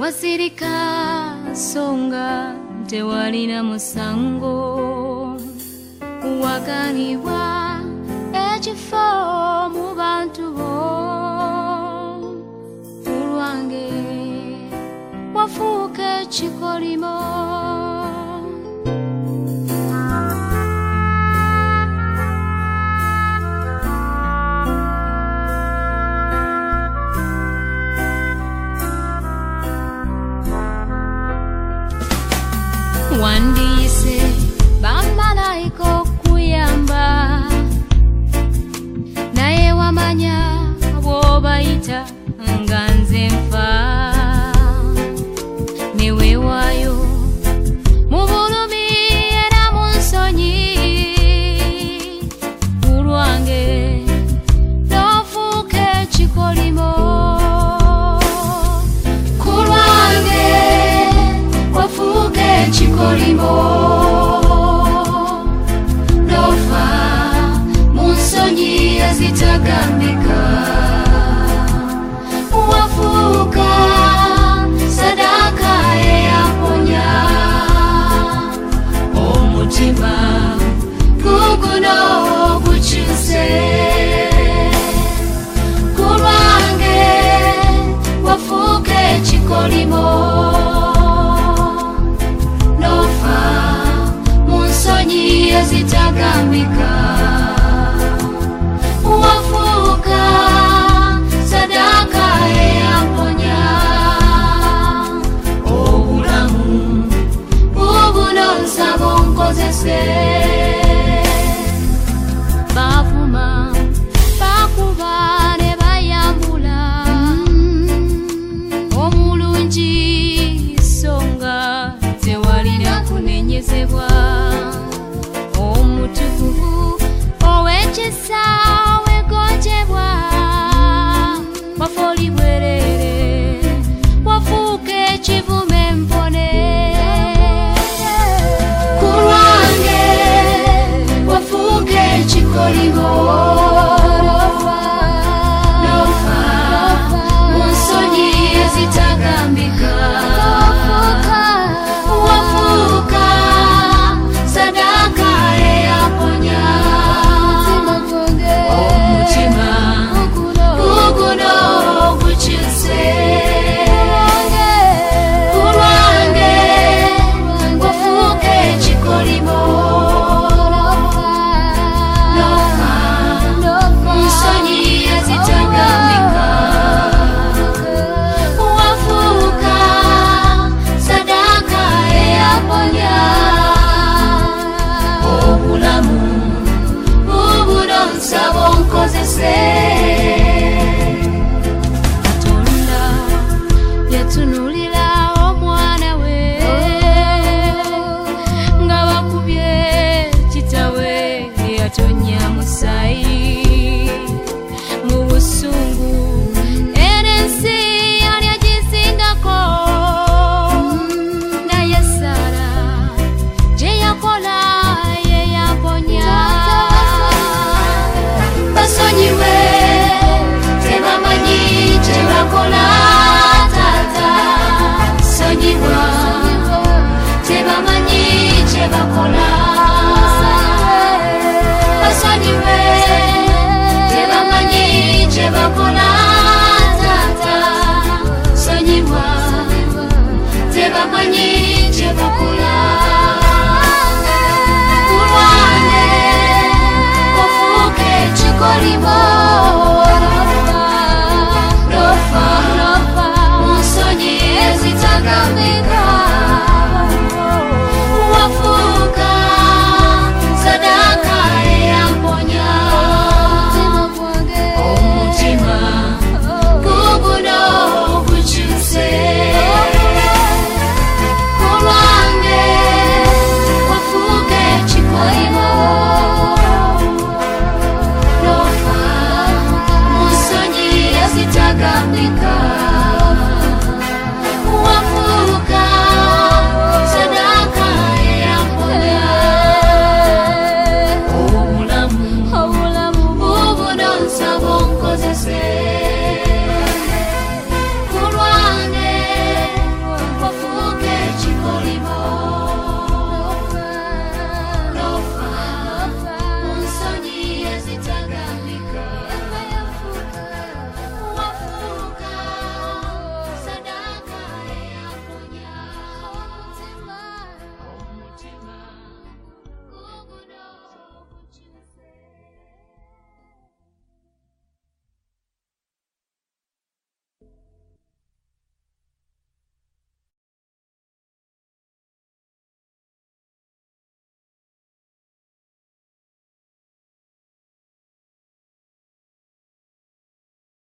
wasirika songa tewalina musango. Waganibwa ekifo mu bantu bo. Olwange wafuuka ekikolimo. wandiyise bamalayika okuyamba naye wamanya bw'obayita nga nze nfa kolimo. Nofa munsonyi ezitagambika okwezebwa omutukuvu owekyesaawe